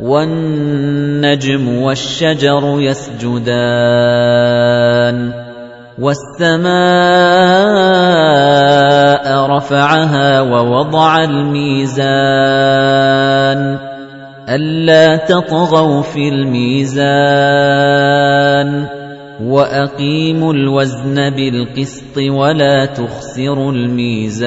والنجم والشجر يسجدان والسماء رفعها ووضع الميزان ألا تطغوا في الميزان وأقيموا الوزن بالقسط ولا تخسروا الميزان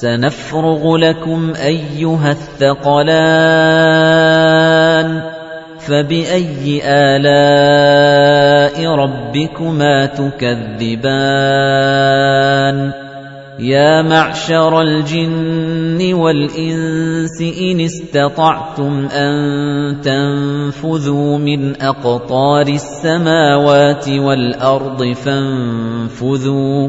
سنفرغ لكم أيها الثقلان فبأي آلاء ربكما تكذبان؟ يا معشر الجن والإنس إن استطعتم أن تنفذوا من أقطار السماوات والأرض فانفذوا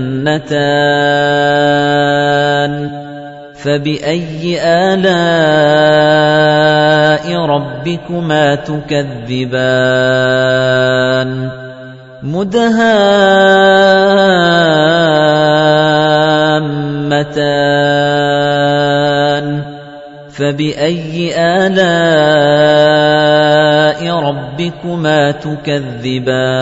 جَنَّتَانِ فَبِأَيِّ آلَاءِ رَبِّكُمَا تُكَذِّبَانِ مُدْهَامَّتَانِ فَبِأَيِّ آلَاءِ رَبِّكُمَا تُكَذِّبَانِ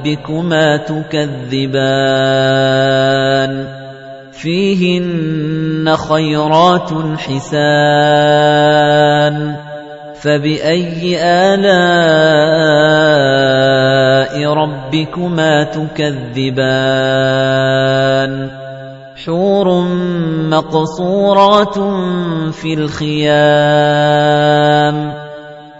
رَبِّكُمَا تُكَذِّبَانِ فِيهِنَّ خَيْرَاتٌ حِسَانٌ فَبِأَيِّ آلَاءِ رَبِّكُمَا تُكَذِّبَانِ حُورٌ مَّقْصُورَاتٌ فِي الْخِيَامِ